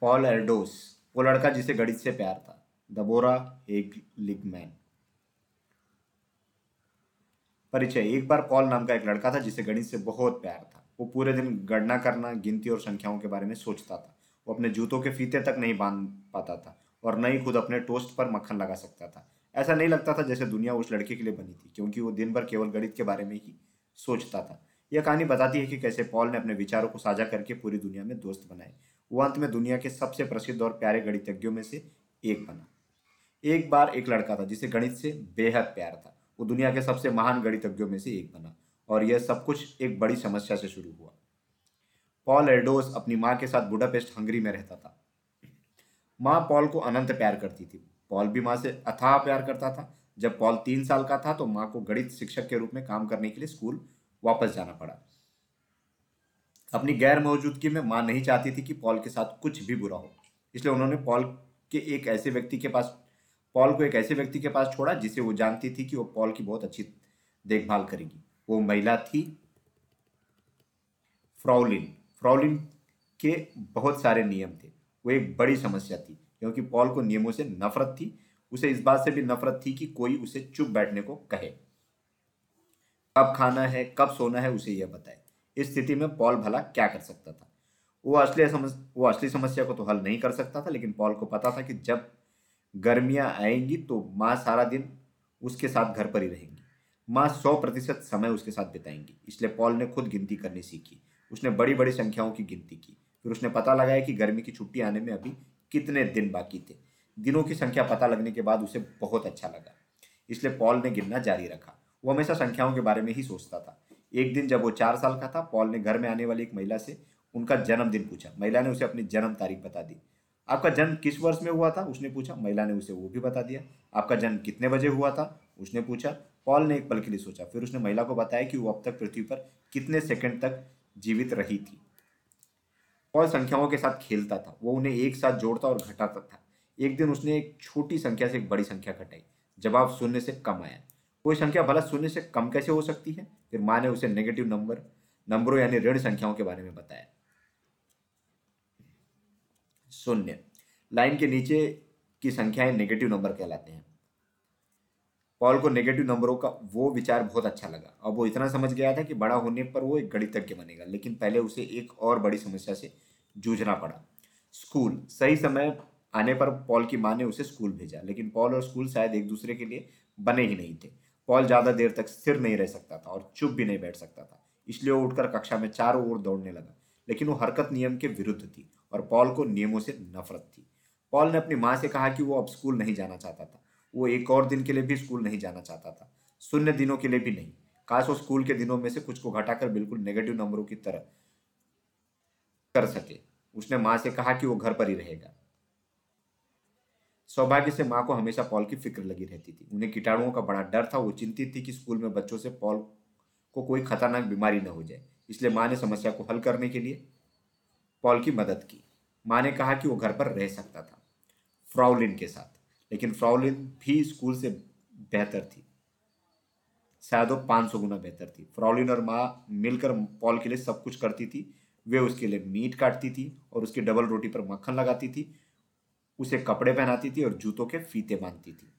Paul एर्डोस, वो लड़का जिसे गणित से प्यार था। दबोरा हेगलिगमैन परिचय, एक बार पॉल नाम का एक लड़का था जिसे गणित से बहुत प्यार था। वो पूरे दिन गणना करना, गिनती और संख्याओं के बारे में सोचता था। वो अपने जूतों के फीते तक नहीं बाँध पाता था और न ही खुद अपने टोस्ट पर मक्खन लगा सकता था। ऐसा नहीं लगता था जैसे दुनिया उस लड़के के लिए बनी थी, क्योंकि वो दिन भर केवल गणित के बारे में ही सोचता था। यह कहानी बताती है कि कैसे पॉल ने अपने विचारों को साझा करके पूरी दुनिया में दोस्त बनाए। वो अंत में दुनिया के सबसे प्रसिद्ध और प्यारे गणितज्ञों में से एक बना। एक बार एक लड़का था जिसे गणित से बेहद प्यार था। वो दुनिया के सबसे महान गणितज्ञों में से एक बना और यह सब कुछ एक बड़ी समस्या से शुरू हुआ। पॉल एर्डोस अपनी माँ के साथ बुडापेस्ट हंगरी में रहता था। माँ पॉल को अनंत प्यार करती थी। पॉल भी माँ से अथाह प्यार करता था। जब पॉल तीन साल का था तो माँ को गणित शिक्षक के रूप में काम करने के लिए स्कूल वापस जाना पड़ा। अपनी गैर मौजूदगी में माँ नहीं चाहती थी कि पॉल के साथ कुछ भी बुरा हो। इसलिए उन्होंने पॉल के एक ऐसे व्यक्ति के पास, पॉल को एक ऐसे व्यक्ति के पास छोड़ा जिसे वो जानती थी कि वो पॉल की बहुत अच्छी देखभाल करेगी। वो महिला थी फ्राउलिन। फ्राउलिन के बहुत सारे नियम थे। वो एक बड़ी समस्या थी, क्योंकि पॉल को नियमों से नफरत थी। उसे इस बात से भी नफरत थी कि कोई उसे चुप बैठने को कहे। कब खाना है, कब सोना है, उसे यह बताए। इस स्थिति में पॉल भला क्या कर सकता था? वो असली समझ, वो असली समस्या को तो हल नहीं कर सकता था, लेकिन पॉल को पता था कि जब गर्मियाँ आएँगी तो माँ सारा दिन उसके साथ घर पर ही रहेंगी। माँ सौ प्रतिशत समय उसके साथ बिताएँगी। इसलिए पॉल ने खुद गिनती करनी सीखी। उसने बड़ी बड़ी संख्याओं की गिनती की। फिर उसने पता लगाया कि गर्मी की छुट्टी आने में अभी कितने दिन बाकी थे। दिनों की संख्या पता लगने के बाद उसे बहुत अच्छा लगा। इसलिए पॉल ने गिनना जारी रखा। वो हमेशा संख्याओं के बारे में ही सोचता था। एक दिन जब वो चार साल का था, पॉल ने घर में आने वाली एक महिला से उनका जन्मदिन पूछा। महिला ने उसे अपनी जन्म तारीख बता दी। आपका जन्म किस वर्ष में हुआ था? उसने पूछा। महिला ने उसे वो भी बता दिया। आपका जन्म कितने बजे हुआ था? उसने पूछा। पॉल ने एक पल के लिए सोचा। फिर उसने महिला को बताया कि वो अब तक पृथ्वी पर कितने सेकंड तक जीवित रही थी। पॉल संख्याओं के साथ खेलता था। वो उन्हें एक साथ जोड़ता और घटाता था। एक दिन उसने एक छोटी संख्या से एक बड़ी संख्या घटाई। जवाब शून्य से कम आया। कोई संख्या भला शून्य से कम कैसे हो सकती है? फिर माँ ने उसे नेगेटिव नंबर नंबरों यानी ऋण संख्याओं के बारे में बताया शून्य। लाइन के नीचे की संख्याएँ नेगेटिव नंबर कहलाते हैं। पॉल को नेगेटिव नंबरों का वो विचार बहुत अच्छा लगा। और वो इतना समझ गया था कि बड़ा होने पर वो एक गणितज्ञ बनेगा, लेकिन पहले उसे एक और बड़ी समस्या से जूझना पड़ा। स्कूल सही समय आने पर पॉल की माँ ने उसे स्कूल भेजा, लेकिन पॉल और स्कूल शायद एक दूसरे के लिए बने ही नहीं थे। पॉल ज़्यादा देर तक स्थिर नहीं रह सकता था और चुप भी नहीं बैठ सकता था। इसलिए वो उठकर कक्षा में चारों ओर दौड़ने लगा। लेकिन वो हरकत नियम के विरुद्ध थी और पॉल को नियमों से नफरत थी। पॉल ने अपनी माँ से कहा कि वो अब स्कूल नहीं जाना चाहता था। वो एक और दिन के लिए भी स्कूल नहीं जाना चाहता था। शून्य दिनों के लिए भी नहीं। काश वो स्कूल के दिनों में से कुछ को घटाकर बिल्कुल नेगेटिव नंबरों की तरह कर सके। उसने माँ से कहा कि वो घर पर ही रहेगा। सौभाग्य से माँ को हमेशा पॉल की फ़िक्र लगी रहती थी। उन्हें कीटाणुओं का बड़ा डर था। वो चिंतित थी कि स्कूल में बच्चों से पॉल को कोई खतरनाक बीमारी न हो जाए। इसलिए माँ ने समस्या को हल करने के लिए पॉल की मदद की। माँ ने कहा कि वो घर पर रह सकता था, फ्राउलिन के साथ। लेकिन फ्राउलिन भी स्कूल से बेहतर थी। शायद वो पाँच सौ गुना बेहतर थी। फ्राउलिन और माँ मिलकर पॉल के लिए सब कुछ करती थी। वे उसके लिए मीट काटती थी और उसकी डबल रोटी पर मक्खन लगाती थी। उसे कपड़े पहनाती थी और जूतों के फीते बांधती थी।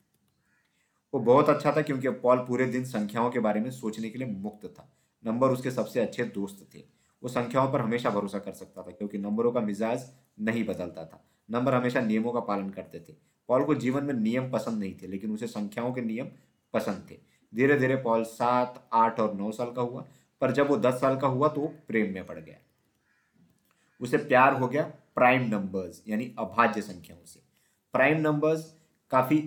वो बहुत अच्छा था क्योंकि पॉल पूरे दिन संख्याओं के बारे में सोचने के लिए मुक्त था। नंबर उसके सबसे अच्छे दोस्त थे। वो संख्याओं पर हमेशा भरोसा कर सकता था क्योंकि नंबरों का मिजाज नहीं बदलता था। नंबर हमेशा नियमों का पालन करते थे। पॉल को जीवन में नियम पसंद नहीं थे, लेकिन उसे संख्याओं के नियम पसंद थे। धीरे धीरे पॉल सात, आठ और नौ साल का हुआ, पर जब वो दस साल का हुआ तो वो प्रेम में पड़ गया। उसे प्यार हो गया, प्राइम नंबर्स, यानी अभाज्य संख्याओं से। प्राइम नंबर्स काफ़ी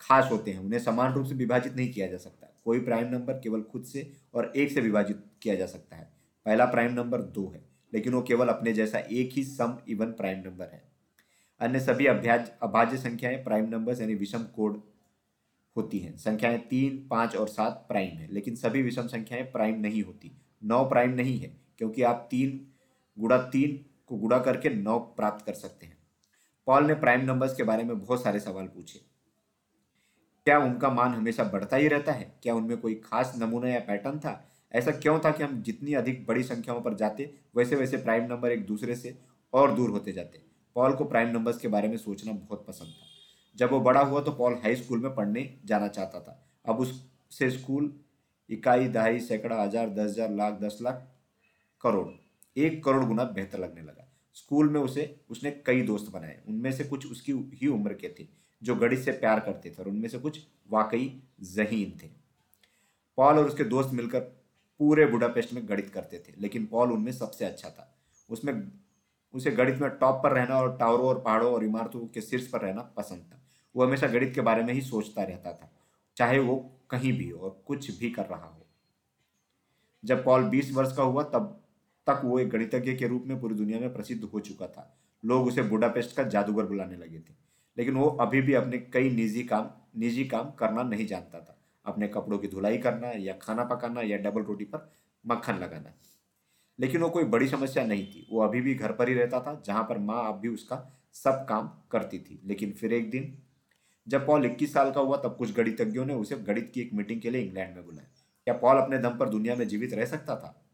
खास होते हैं, उन्हें समान रूप से विभाजित नहीं किया जा सकता। कोई प्राइम नंबर केवल खुद से और एक से विभाजित किया जा सकता है। पहला प्राइम नंबर दो है, लेकिन वो केवल अपने जैसा एक ही सम इवन प्राइम नंबर है। अन्य सभी अभ्याज, अभाज्य संख्याएँ प्राइम नंबर्स यानी विषम कोड होती हैं। संख्याएँ तीन, पाँच और सात प्राइम है, लेकिन सभी विषम संख्याएँ प्राइम नहीं होती। नौ प्राइम नहीं है, क्योंकि आप तीन गुड़ा तीन को गुड़ा करके नौ प्राप्त कर सकते हैं। पॉल ने प्राइम नंबर्स के बारे में बहुत सारे सवाल पूछे। क्या उनका मान हमेशा बढ़ता ही रहता है? क्या उनमें कोई खास नमूना या पैटर्न था? ऐसा क्यों था कि हम जितनी अधिक बड़ी संख्याओं पर जाते वैसे वैसे प्राइम नंबर एक दूसरे से और दूर होते जाते। पॉल को प्राइम नंबर्स के बारे में सोचना बहुत पसंद था। जब वो बड़ा हुआ तो पॉल हाई स्कूल में पढ़ने जाना चाहता था। अब उससे स्कूल इकाई, दहाई, सैकड़ा, हज़ार, दस हज़ार, लाख, दस लाख करोड़, एक करोड़ गुना बेहतर लगने लगा। स्कूल में उसे, उसने कई दोस्त बनाए। उनमें से कुछ उसकी ही उम्र के थे, जो गणित से प्यार करते थे, और उनमें से कुछ वाकई जहीन थे। पॉल और उसके दोस्त मिलकर पूरे बुडापेस्ट में गणित करते थे, लेकिन पॉल उनमें सबसे अच्छा था। उसमें, उसे गणित में टॉप पर रहना और टावरों और पहाड़ों और इमारतों के शीर्ष पर रहना पसंद था। वो हमेशा गणित के बारे में ही सोचता रहता था, चाहे वो कहीं भी हो और कुछ भी कर रहा हो। जब पॉल बीस वर्ष का हुआ, तब तक वो एक गणितज्ञ के रूप में पूरी दुनिया में प्रसिद्ध हो चुका था। लोग उसे बुडापेस्ट का जादूगर बुलाने लगे थे। लेकिन वो अभी भी अपने कई निजी काम निजी काम करना नहीं जानता था। अपने कपड़ों की धुलाई करना या खाना पकाना या डबल रोटी पर मक्खन लगाना। लेकिन वो कोई बड़ी समस्या नहीं थी। वो अभी भी घर पर ही रहता था, जहाँ पर माँ अब भी उसका सब काम करती थी। लेकिन फिर एक दिन, जब पॉल इक्कीस साल का हुआ, तब कुछ गणितज्ञों ने उसे गणित की एक मीटिंग के लिए इंग्लैंड में बुलाया। क्या पॉल अपने दम पर दुनिया में जीवित रह सकता था?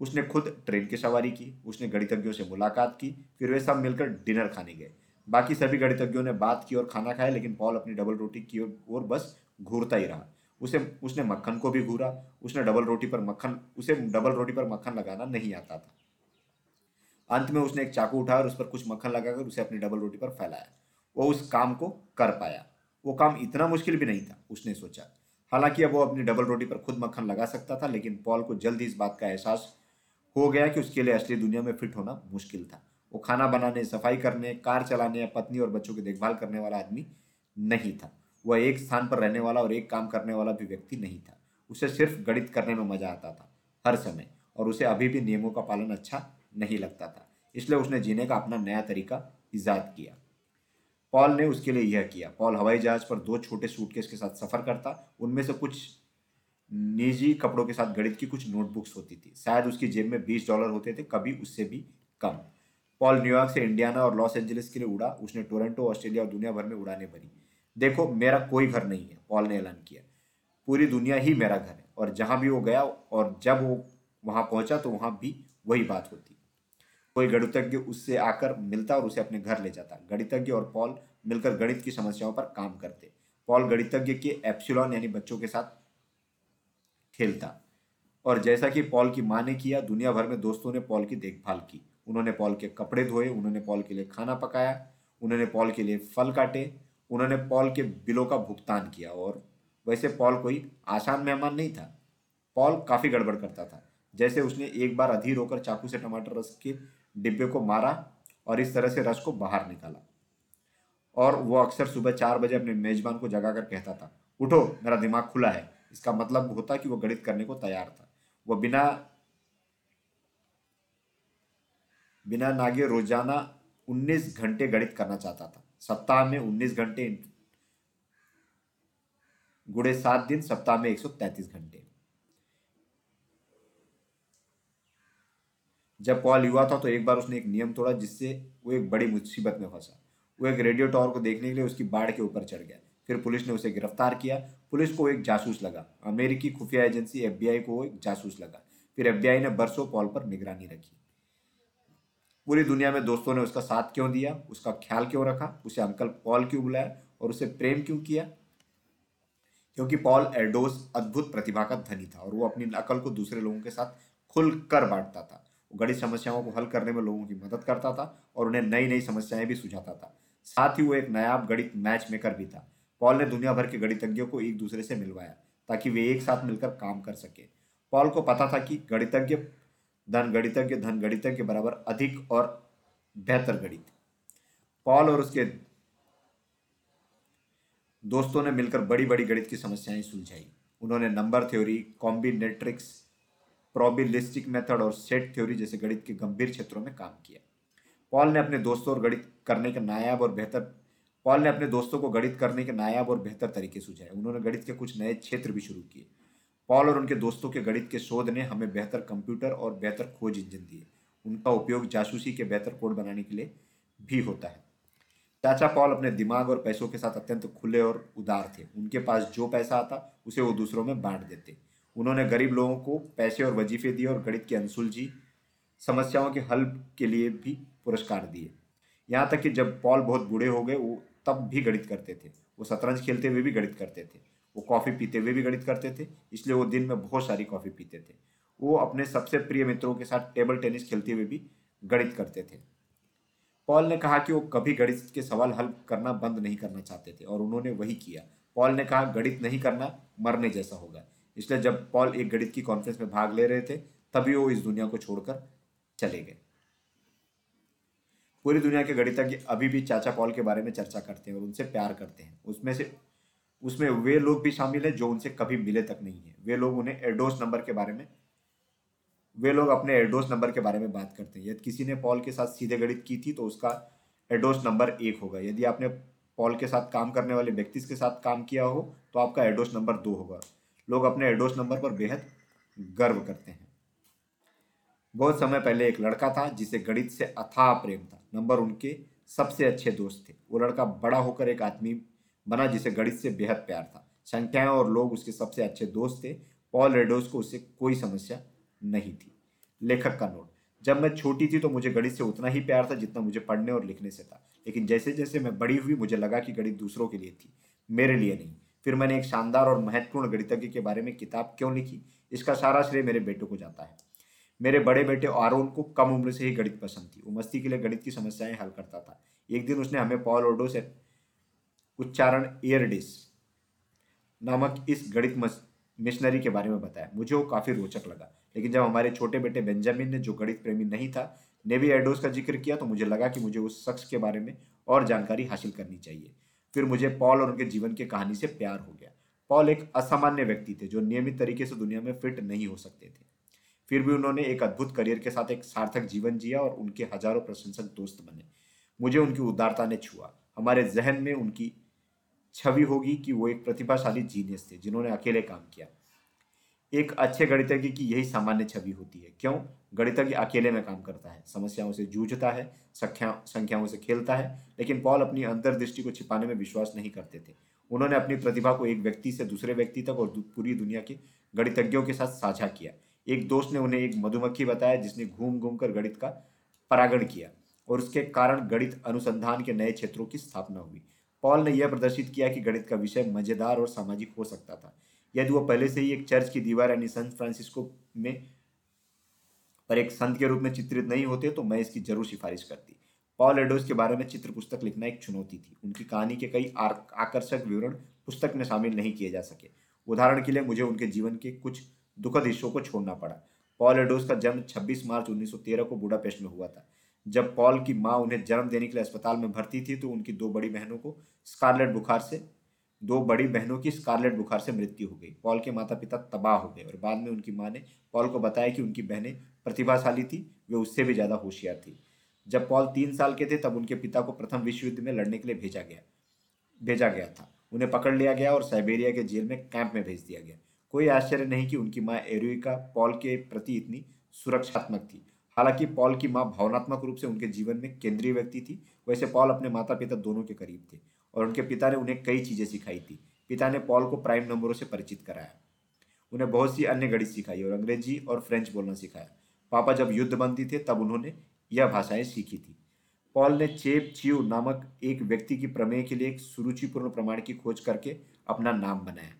उसने खुद ट्रेन की सवारी की, उसने गणितज्ञों से मुलाकात की, फिर वे सब मिलकर डिनर खाने गए। बाकी सभी गणितज्ञों ने बात की और खाना खाया, लेकिन पॉल अपनी डबल रोटी की ओर बस घूरता ही रहा। उसे, उसने मक्खन को भी घूरा। उसने डबल रोटी पर मक्खन, उसे डबल रोटी पर मक्खन लगाना नहीं आता था। अंत में उसने एक चाकू उठाया और उस पर कुछ मक्खन लगाकर उसे अपनी डबल रोटी पर फैलाया। वो उस काम को कर पाया। वो काम इतना मुश्किल भी नहीं था, उसने सोचा। हालाँकि अब वो अपनी डबल रोटी पर खुद मक्खन लगा सकता था, लेकिन पॉल को जल्द ही इस बात का एहसास हो गया कि उसके लिए असली दुनिया में फिट होना मुश्किल था। वो खाना बनाने, सफ़ाई करने, कार चलाने या पत्नी और बच्चों की देखभाल करने वाला आदमी नहीं था। वह एक स्थान पर रहने वाला और एक काम करने वाला भी व्यक्ति नहीं था। उसे सिर्फ़ गणित करने में मज़ा आता था, हर समय, और उसे अभी भी नियमों का पालन अच्छा नहीं लगता था। इसलिए उसने जीने का अपना नया तरीका ईजाद किया। पॉल ने उसके लिए यह किया। पॉल हवाई जहाज़ पर दो छोटे सूटकेस के साथ सफ़र करता। उनमें से कुछ निजी कपड़ों के साथ गणित की कुछ नोटबुक्स होती थी। शायद उसकी जेब में बीस डॉलर होते थे, कभी उससे भी कम। पॉल न्यूयॉर्क से इंडियाना और लॉस एंजलिस के लिए उड़ा, उसने टोरंटो, ऑस्ट्रेलिया और दुनिया भर में उड़ाने भरी। देखो, मेरा कोई घर नहीं है, पॉल ने ऐलान किया। पूरी दुनिया ही मेरा घर है, और जहाँ भी वो गया और जब वो वहाँ पहुँचा तो वहाँ भी वही बात होती। कोई गणितज्ञ उससे आकर मिलता और उसे अपने घर ले जाता। गणितज्ञ और पॉल मिलकर गणित की समस्याओं पर काम करते। पॉल गणितज्ञ के एप्सिलॉन, यानी बच्चों के साथ खेलता। और जैसा कि पॉल की माँ ने किया, दुनिया भर में दोस्तों ने पॉल की देखभाल की। उन्होंने पॉल के कपड़े धोए, उन्होंने पॉल के लिए खाना पकाया, उन्होंने पॉल के लिए फल काटे, उन्होंने पॉल के बिलों का भुगतान किया। और वैसे पॉल कोई आसान मेहमान नहीं था। पॉल काफ़ी गड़बड़ करता था। जैसे उसने एक बार अधीर होकर चाकू से टमाटर रस के डिब्बे को मारा और इस तरह से रस को बाहर निकाला। और वो अक्सर सुबह चार बजे अपने मेजबान को जगाकर कहता था, उठो, मेरा दिमाग खुला है। इसका मतलब होता कि वो गणित करने को तैयार था। वो बिना बिना नागे रोज़ाना 19 घंटे गणित करना चाहता था। सप्ताह में 19 घंटे, गुड़े सात दिन, सप्ताह में 133 घंटे। जब पॉल युवा था तो एक बार उसने एक नियम तोड़ा जिससे वो एक बड़ी मुसीबत में फंसा। वो एक रेडियो टावर को देखने के लिए उसकी बाढ़ के ऊपर चढ़ गया। फिर पुलिस ने उसे गिरफ़्तार किया। पुलिस को एक जासूस लगा। अमेरिकी खुफिया एजेंसी एफबीआई को एक जासूस लगा। फिर एफबीआई ने बरसों पॉल पर निगरानी रखी। पूरी दुनिया में दोस्तों ने उसका साथ क्यों दिया? उसका ख्याल क्यों रखा? उसे अंकल पॉल क्यों बुलाया? और उसे प्रेम क्यों किया? क्योंकि पॉल एडोस अद्भुत प्रतिभा का धनी था और वो अपनी अकल को दूसरे लोगों के साथ खुल कर बांटता था। वो गणित समस्याओं को हल करने में लोगों की मदद करता था और उन्हें नई नई समस्याएँ भी सुझाता था। साथ ही वो एक नायाब गणित मैच मेकर भी था। पॉल ने दुनिया भर के गणितज्ञों को एक दूसरे से मिलवाया, ताकि वे एक साथ मिलकर काम कर सके। पॉल को पता था कि गणितज्ञ धन गणितज्ञ धन गणितज्ञ बराबर अधिक और बेहतर गणित। पॉल और उसके दोस्तों ने मिलकर बड़ी बड़ी गणित की समस्याएँ सुलझाई। उन्होंने number theory, combinatorics probabilistic method और सेट थ्योरी जैसे गणित के गंभीर क्षेत्रों में काम किया। पॉल ने अपने दोस्तों और गणित करने के नायाब और बेहतर पॉल ने अपने दोस्तों को गणित करने के नायाब और बेहतर तरीके सुझाए। उन्होंने गणित के कुछ नए क्षेत्र भी शुरू किए। पॉल और उनके दोस्तों के गणित के शोध ने हमें बेहतर कंप्यूटर और बेहतर खोज इंजन दिए। उनका उपयोग जासूसी के बेहतर कोड बनाने के लिए भी होता है। चाचा पॉल अपने दिमाग और पैसों के साथ अत्यंत खुले और उदार थे। उनके पास जो पैसा आता, उसे वो दूसरों में बांट देते। उन्होंने गरीब लोगों को पैसे और वजीफे दिए और गणित की अनसुलझी समस्याओं के हल के लिए भी पुरस्कार दिए। यहाँ तक कि जब पॉल बहुत बूढ़े हो गए, वो तब भी गणित करते थे। वो शतरंज खेलते हुए भी गणित करते थे। वो कॉफ़ी पीते हुए भी गणित करते थे, इसलिए वो दिन में बहुत सारी कॉफ़ी पीते थे। वो अपने सबसे प्रिय मित्रों के साथ टेबल टेनिस खेलते हुए भी गणित करते थे। पॉल ने कहा कि वो कभी गणित के सवाल हल करना बंद नहीं करना चाहते थे, और उन्होंने वही किया। पॉल ने कहा, गणित नहीं करना मरने जैसा होगा। इसलिए जब पॉल एक गणित की कॉन्फ्रेंस में भाग ले रहे थे, तभी वो इस दुनिया को छोड़कर चले गए। पूरी दुनिया के गणितज्ञ अभी भी चाचा पॉल के बारे में चर्चा करते हैं और उनसे प्यार करते हैं। उसमें से उसमें वे लोग भी शामिल हैं जो उनसे कभी मिले तक नहीं है। वे लोग उन्हें एडोस नंबर के बारे में वे लोग अपने एडोस नंबर के बारे में बात करते हैं। यदि किसी ने पॉल के साथ सीधे गणित की थी तो उसका एडोस नंबर एक होगा। यदि आपने पॉल के साथ काम करने वाले व्यक्ति के साथ काम किया हो तो आपका एडोस नंबर दो होगा। लोग अपने एडोस नंबर पर बेहद गर्व करते हैं। बहुत समय पहले एक लड़का था जिसे गणित से अथाह प्रेम था। नंबर उनके सबसे अच्छे दोस्त थे। वो लड़का बड़ा होकर एक आदमी बना जिसे गणित से बेहद प्यार था। संख्याएँ और लोग उसके सबसे अच्छे दोस्त थे। पॉल रेडोस को उससे कोई समस्या नहीं थी। लेखक का नोट। जब मैं छोटी थी तो मुझे गणित से उतना ही प्यार था जितना मुझे पढ़ने और लिखने से था। लेकिन जैसे जैसे मैं बड़ी हुई मुझे लगा कि गणित दूसरों के लिए थी, मेरे लिए नहीं। फिर मैंने एक शानदार और महत्वपूर्ण गणितज्ञ के बारे में किताब क्यों लिखी? इसका सारा श्रेय मेरे बेटों को जाता है। मेरे बड़े बेटे आरोन को कम उम्र से ही गणित पसंद थी। वो मस्ती के लिए गणित की समस्याएँ हल करता था। एक दिन उसने हमें पॉल ओडो से उच्चारण एयरडिस नामक इस गणित मिशनरी के बारे में बताया। मुझे वो काफ़ी रोचक लगा। लेकिन जब हमारे छोटे बेटे बेंजामिन ने जो गणित प्रेमी नहीं था, ने भी एडोस का ज़िक्र किया तो मुझे लगा कि मुझे उस शख्स के बारे में और जानकारी हासिल करनी चाहिए। फिर मुझे पॉल और उनके जीवन की कहानी से प्यार हो गया। पॉल एक असामान्य व्यक्ति थे, जो नियमित तरीके से दुनिया में फिट नहीं हो सकते थे। फिर भी उन्होंने एक अद्भुत करियर के साथ एक सार्थक जीवन जिया और उनके हज़ारों प्रशंसक दोस्त बने। मुझे उनकी उदारता ने छुआ। हमारे जहन में उनकी छवि होगी कि वो एक प्रतिभाशाली जीनियस थे, जिन्होंने अकेले काम किया। एक अच्छे गणितज्ञ की यही सामान्य छवि होती है। क्यों? गणितज्ञ अकेले में काम करता है। समस्याओं से जूझता है, संख्या, संख्याओं से खेलता है, लेकिन पॉल अपनी अंतर्दृष्टि को छिपाने में विश्वास नहीं करते थे। उन्होंने अपनी प्रतिभा को एक व्यक्ति से दूसरे व्यक्ति तक और पूरी दुनिया के गणितज्ञों के साथ साझा किया। एक दोस्त ने उन्हें एक मधुमक्खी बताया, जिसने घूम घूम कर गणित का परागण किया और उसके कारण गणित अनुसंधान के नए क्षेत्रों की स्थापना हुई। पॉल ने यह प्रदर्शित किया कि गणित का विषय मज़ेदार और सामाजिक हो सकता था। यदि वो पहले से ही एक चर्च की दीवार यानी सन फ्रांसिस्को में पर एक संत के रूप में चित्रित नहीं होते तो मैं इसकी ज़रूर सिफारिश करती। पॉल एडोस के बारे में चित्र पुस्तक लिखना एक चुनौती थी। उनकी कहानी के कई आकर्षक विवरण पुस्तक में शामिल नहीं किए जा सके। उदाहरण के लिए मुझे उनके जीवन के कुछ दुखद हिस्सों को छोड़ना पड़ा। पॉल एडोस का जन्म 26 मार्च 1913 को बुडापेस्ट में हुआ था। जब पॉल की माँ उन्हें जन्म देने के लिए अस्पताल में भर्ती थी तो उनकी दो बड़ी बहनों को स्कारलेट बुखार से, दो बड़ी बहनों की स्कारलेट बुखार से मृत्यु हो गई। पॉल के माता पिता तबाह हो गए और बाद में उनकी माँ ने पॉल को बताया कि उनकी बहनें प्रतिभाशाली थी, वे उससे भी ज़्यादा होशियार थी। जब पॉल तीन साल के थे, तब उनके पिता को प्रथम विश्व युद्ध में लड़ने के लिए भेजा गया भेजा गया था। उन्हें पकड़ लिया गया और साइबेरिया के जेल में कैंप में भेज दिया गया। कोई आश्चर्य नहीं कि उनकी माँ एरुका पॉल के प्रति इतनी सुरक्षात्मक थी। हालाँकि पॉल की माँ भावनात्मक रूप से उनके जीवन में केंद्रीय व्यक्ति थी, वैसे पॉल अपने माता पिता दोनों के करीब थे और उनके पिता ने उन्हें कई चीज़ें सिखाई थी। पिता ने पॉल को प्राइम नंबरों से परिचित कराया, उन्हें बहुत सी अन्य गणित सिखाई और अंग्रेज़ी और फ्रेंच बोलना सिखाया। पापा जब युद्ध बनती थे, तब उन्होंने यह भाषाएँ सीखी थी। पॉल ने चेप चियो नामक एक व्यक्ति की प्रमेय के लिए एक सुरुचिपूर्ण प्रमाण की खोज करके अपना नाम बनाया।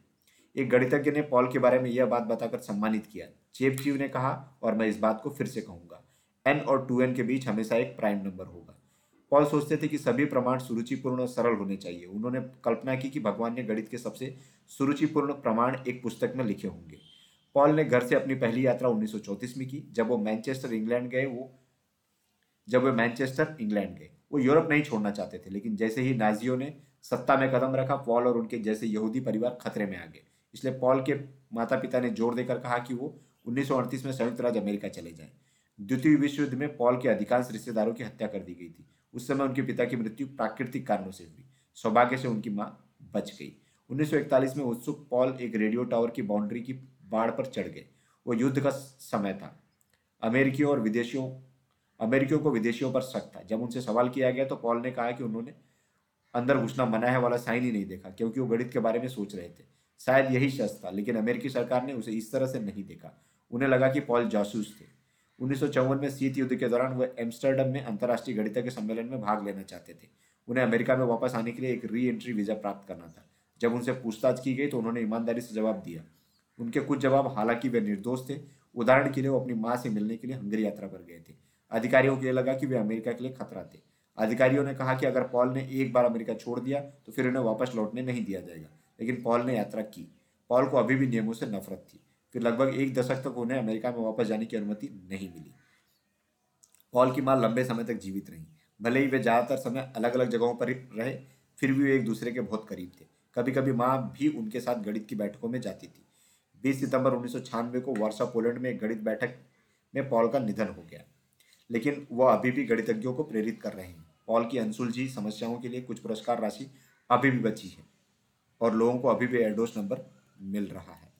एक गणितज्ञ ने पॉल के बारे में यह बात बताकर सम्मानित किया। चेप चियो ने कहा, और मैं इस बात को फिर से कहूँगा एन और टू एन के बीच हमेशा एक प्राइम नंबर होगा। पॉल सोचते थे कि सभी प्रमाण सुरुचिपूर्ण और सरल होने चाहिए। उन्होंने कल्पना की कि भगवान ने गणित के सबसे सुरुचिपूर्ण प्रमाण एक पुस्तक में लिखे होंगे। पॉल ने घर से अपनी पहली यात्रा 1934 में की, जब वो मैनचेस्टर, इंग्लैंड गए, वो जब वे मैनचेस्टर, इंग्लैंड गए। वो यूरोप नहीं छोड़ना चाहते थे, लेकिन जैसे ही नाजियों ने सत्ता में कदम रखा, पॉल और उनके जैसे यहूदी परिवार खतरे में आ गए। इसलिए पॉल के माता पिता ने ज़ोर देकर कहा कि वो उन्नीस सौ अड़तीस में संयुक्त राज्य अमेरिका चले जाएँ। द्वितीय विश्व युद्ध में पॉल के अधिकांश रिश्तेदारों की हत्या कर दी गई थी। उस समय उनके पिता की मृत्यु प्राकृतिक कारणों से हुई। सौभाग्य से उनकी माँ बच गई। 1941 में उत्सुक पॉल एक रेडियो टावर की बाउंड्री की बाढ़ पर चढ़ गए। वो युद्ध का समय था। अमेरिकियों और विदेशियों, अमेरिकियों को विदेशियों पर शक था। जब उनसे सवाल किया गया तो पॉल ने कहा कि उन्होंने अंदर घुसना मना है वाला साइन ही नहीं देखा, क्योंकि वो गणित के बारे में सोच रहे थे। शायद यही शख्स था, लेकिन अमेरिकी सरकार ने उसे इस तरह से नहीं देखा। उन्हें लगा कि पॉल जासूस थे। उन्नीस सौ चौवन में शीत युद्ध के दौरान वह एम्स्टर्डम में अंतर्राष्ट्रीय गणितज्ञ सम्मेलन में भाग लेना चाहते थे। उन्हें अमेरिका में वापस आने के लिए एक री एंट्री वीज़ा प्राप्त करना था। जब उनसे पूछताछ की गई तो उन्होंने ईमानदारी से जवाब दिया। उनके कुछ जवाब, हालाँकि वे निर्दोष थे, उदाहरण के लिए वो अपनी माँ से मिलने के लिए हंगरी यात्रा पर गए थे। अधिकारियों को यह लगा कि वे अमेरिका के लिए खतरा थे। अधिकारियों ने कहा कि अगर पॉल ने एक बार अमेरिका छोड़ दिया तो फिर उन्हें वापस लौटने नहीं दिया जाएगा। लेकिन पॉल ने यात्रा की। पॉल को अभी भी नियमों से नफरत थी। फिर लगभग एक दशक तक उन्हें अमेरिका में वापस जाने की अनुमति नहीं मिली। पॉल की माँ लंबे समय तक जीवित रही। भले ही वे ज़्यादातर समय अलग अलग जगहों पर रहे, फिर भी वे एक दूसरे के बहुत करीब थे। कभी कभी माँ भी उनके साथ गणित की बैठकों में जाती थी। बीस सितंबर उन्नीस सौ छियानवे को वर्षा पोलैंड में एक गणित बैठक में पॉल का निधन हो गया। लेकिन वह अभी भी गणितज्ञों को प्रेरित कर रहे हैं। पॉल की अनसुलझी समस्याओं के लिए कुछ पुरस्कार राशि अभी भी बची है। और लोगों को अभी भी एड्रोस नंबर मिल रहा है।